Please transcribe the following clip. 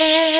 Eh.